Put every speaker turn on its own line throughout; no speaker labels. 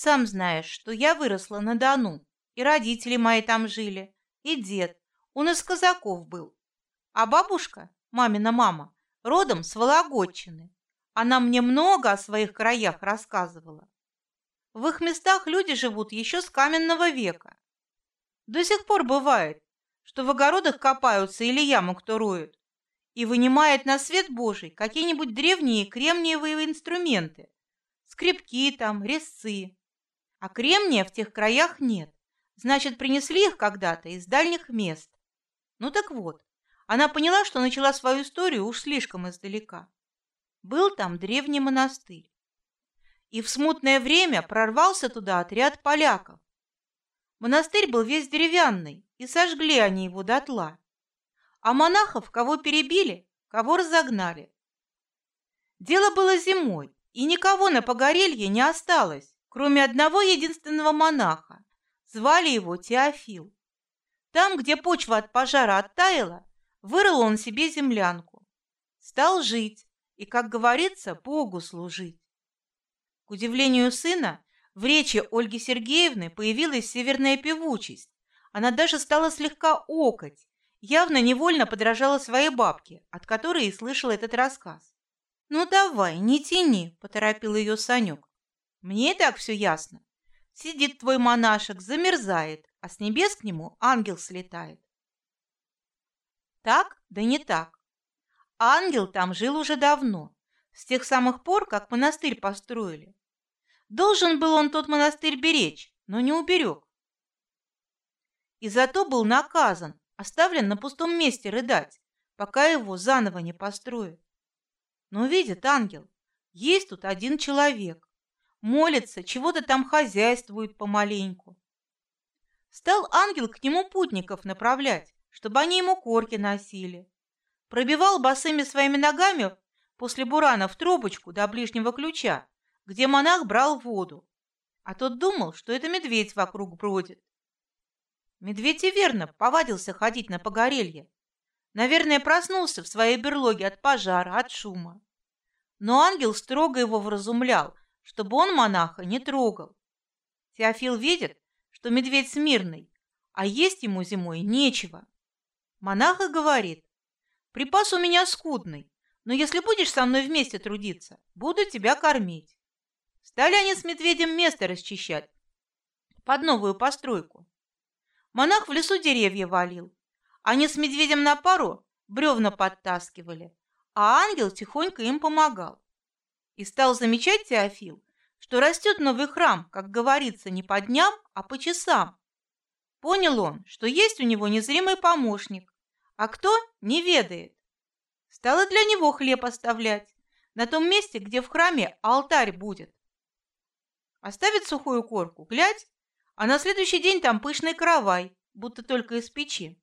Сам знаешь, что я выросла на Дону, и родители мои там жили, и дед, он из казаков был. А бабушка, мамина мама, родом с Вологодчины. Она мне много о своих краях рассказывала. В их местах люди живут еще с каменного века. До сих пор бывает, что в огородах копаются или яму кто роет, и вынимает на свет Божий какие-нибудь древние кремниевые инструменты, скребки там, резцы. А кремния в тех краях нет, значит, принесли их когда-то из дальних мест. Ну так вот, она поняла, что начала свою историю уж слишком издалека. Был там древний монастырь. И в смутное время прорвался туда отряд поляков. Монастырь был весь деревянный, и сожгли они его дотла. А монахов кого перебили, кого разогнали. Дело было зимой, и никого на погорелье не осталось, кроме одного единственного монаха. Звали его Теофил. Там, где почва от пожара оттаяла, Вырыл он себе землянку, стал жить и, как говорится, Богу служить. К удивлению сына, в речи Ольги Сергеевны появилась северная певучесть. Она даже стала слегка окать, явно невольно подражала своей бабке, от которой и слышала этот рассказ. Ну давай, не тяни, поторопил ее Санек. Мне и так все ясно. Сидит твой монашек, замерзает, а с небес к нему ангел слетает. Так, да не так. Ангел там жил уже давно, с тех самых пор, как монастырь построили. Должен был он тот монастырь беречь, но не уберег. И зато был наказан, оставлен на пустом месте рыдать, пока его заново не построят. Но видит ангел, есть тут один человек, молится, чего-то там хозяйствует помаленьку. Стал ангел к нему путников направлять, чтобы они ему корки носили. Пробивал босыми своими ногами после бурана в трубочку до ближнего ключа, где монах брал воду. А тот думал, что это медведь вокруг бродит. Медведь и верно повадился ходить на погорелье. Наверное, проснулся в своей берлоге от пожара, от шума. Но ангел строго его вразумлял, чтобы он монаха не трогал. Теофил видит, что медведь смирный, а есть ему зимой нечего. Монах и говорит: "Припас у меня скудный, но если будешь со мной вместе трудиться, буду тебя кормить". Стали они с медведем место расчищать под новую постройку. Монах в лесу деревья валил, они с медведем на пару бревна подтаскивали, а ангел тихонько им помогал. И стал замечать Теофил, что растет новый храм, как говорится, не по дням, а по часам. Понял он, что есть у него незримый помощник, а кто не ведает. Стало для него хлеб оставлять на том месте, где в храме алтарь будет. Оставит сухую корку, глядь, а на следующий день там пышный каравай, будто только из печи.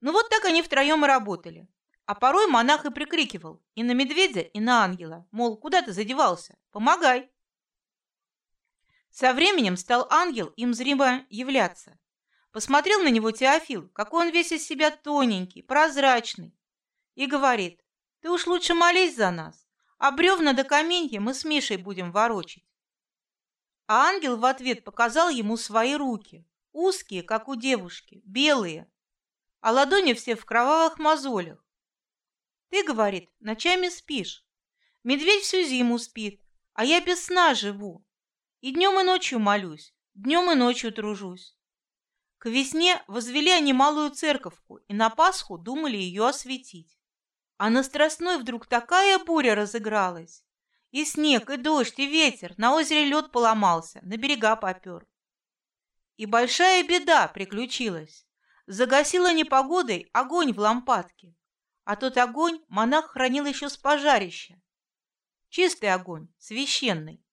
Ну вот так они втроем и работали. А порой монах и прикрикивал и на медведя, и на ангела, мол, куда ты задевался? Помогай. Со временем стал ангел им зримо являться. Посмотрел на него Теофил, какой он весь из себя тоненький, прозрачный, и говорит: "Ты уж лучше молись за нас, а бревна до каменья мы с Мишей будем ворочить". А ангел в ответ показал ему свои руки, узкие, как у девушки, белые, а ладони все в кровавых мозолях. Ты, говорит, ночами спишь. Медведь всю зиму спит, а я без сна живу. И днем и ночью молюсь, днем и ночью тружусь. К весне возвели они малую церковку и на Пасху думали ее осветить. А на Страстной вдруг такая буря разыгралась. И снег, и дождь, и ветер, на озере лед поломался, на берега попер. И большая беда приключилась. Загасила непогодой огонь в лампадке, а тот огонь монах хранил еще с пожарища. Чистый огонь, священный.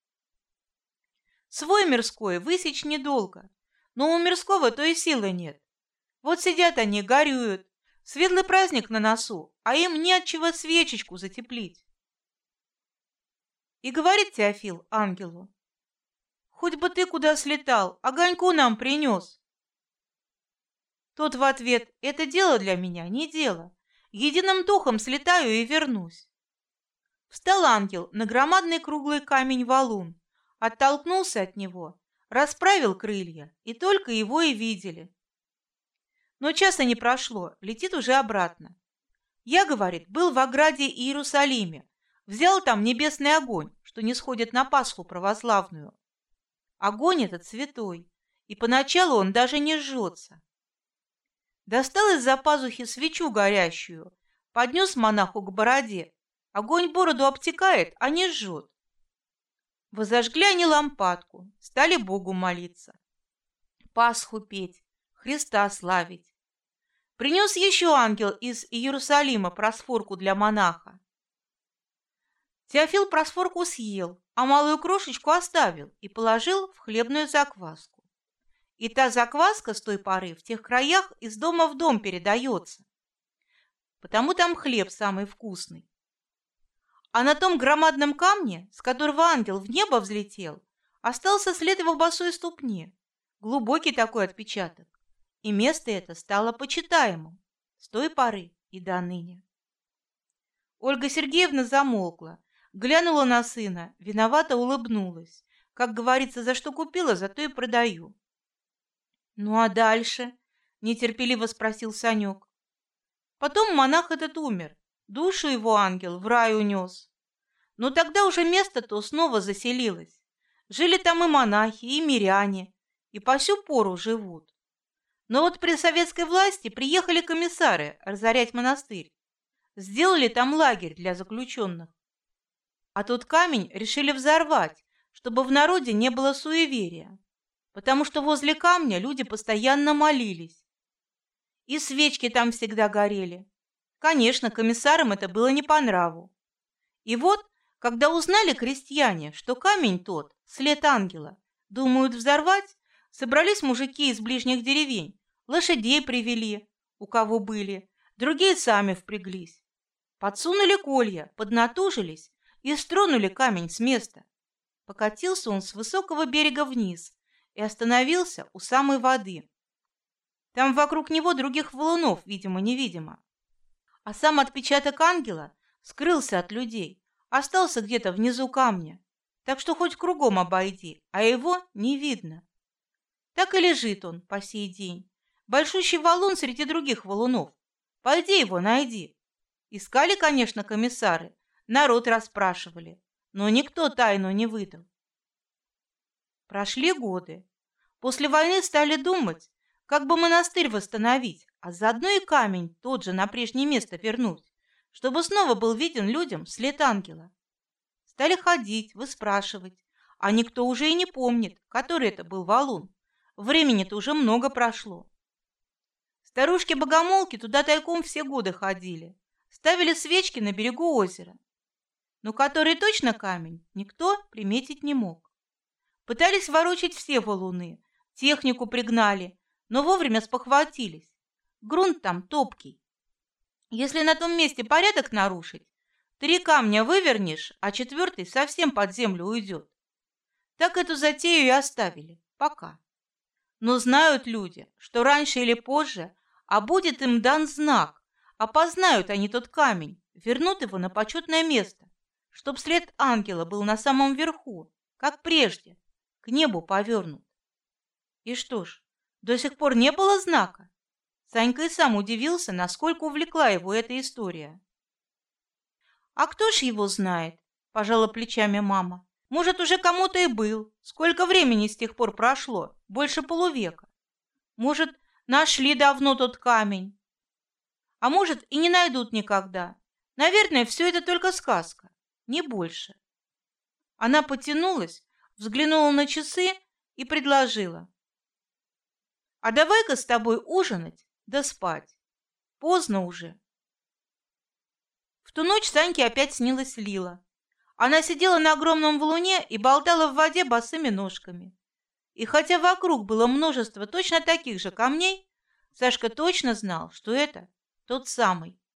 Свой мирской высечь недолго, но у мирского то и силы нет. Вот сидят они, горюют, светлый праздник на носу, а им не от чего свечечку затеплить. И говорит Теофил ангелу: "Хоть бы ты куда слетал, огоньку нам принес". Тот в ответ: "Это дело для меня, не дело. Единым духом слетаю и вернусь". Встал ангел на громадный круглый камень валун, оттолкнулся от него, расправил крылья, и только его и видели. Но часа не прошло, летит уже обратно. Я, говорит, был в ограде Иерусалиме, взял там небесный огонь, что не сходит на Пасху православную. Огонь этот святой, и поначалу он даже не жжется. Достал из-за пазухи свечу горящую, поднес монаху к бороде. Огонь бороду обтекает, а не жжет. Возожгли они лампадку, стали Богу молиться. Пасху петь, Христа славить. Принес еще ангел из Иерусалима просфорку для монаха. Теофил просфорку съел, а малую крошечку оставил и положил в хлебную закваску. И та закваска с той поры в тех краях из дома в дом передается, потому там хлеб самый вкусный. А на том громадном камне, с которого ангел в небо взлетел, остался след его босой ступни, глубокий такой отпечаток, и место это стало почитаемым с той поры и до ныне. Ольга Сергеевна замолкла, глянула на сына, виновато улыбнулась. Как говорится, за что купила, за то и продаю. Ну а дальше? нетерпеливо спросил Санек. Потом монах этот умер, душу его ангел в рай унес. Но тогда уже место-то снова заселилось. Жили там и монахи, и миряне, и по сю пору живут. Но вот при советской власти приехали комиссары разорять монастырь. Сделали там лагерь для заключенных. А тот камень решили взорвать, чтобы в народе не было суеверия, потому что возле камня люди постоянно молились. И свечки там всегда горели. Конечно, комиссарам это было не по нраву. И вот, когда узнали крестьяне, что камень тот след ангела, думают взорвать, собрались мужики из ближних деревень, лошадей привели, у кого были, другие сами впряглись, подсунули колья, поднатужились и стронули камень с места. Покатился он с высокого берега вниз и остановился у самой воды. Там вокруг него других валунов, видимо-невидимо а сам отпечаток ангела скрылся от людей, остался где-то внизу камня. Так что хоть кругом обойди, а его не видно. Так и лежит он по сей день, большущий валун среди других валунов. Пойди его найди. Искали, конечно, комиссары, народ расспрашивали, но никто тайну не выдал. Прошли годы. После войны стали думать, как бы монастырь восстановить, а заодно и камень тот же на прежнее место вернуть, чтобы снова был виден людям след ангела. Стали ходить, выспрашивать, а никто уже и не помнит, который это был валун. Времени-то уже много прошло. Старушки-богомолки туда тайком все годы ходили, ставили свечки на берегу озера. Но который точно камень, никто приметить не мог. Пытались ворочать все валуны, технику пригнали, но вовремя спохватились. Грунт там топкий. Если на том месте порядок нарушить, три камня вывернешь, а четвертый совсем под землю уйдет. Так эту затею и оставили. Пока. Но знают люди, что раньше или позже, а будет им дан знак, опознают они тот камень, вернут его на почетное место, чтоб след ангела был на самом верху, как прежде, к небу повернут. И что ж, до сих пор не было знака. Санька и сам удивился, насколько увлекла его эта история. А кто ж его знает? пожала плечами мама. Может, уже кому-то и был. Сколько времени с тех пор прошло? Больше полувека. Может, нашли давно тот камень. А может, и не найдут никогда. Наверное, все это только сказка, не больше. Она потянулась, взглянула на часы и предложила: "А давай-ка с тобой ужинать да спать. Поздно уже. В ту ночь Саньке опять снилась Лила. Она сидела на огромном валуне и болтала в воде босыми ножками. И хотя вокруг было множество точно таких же камней, Сашка точно знал, что это тот самый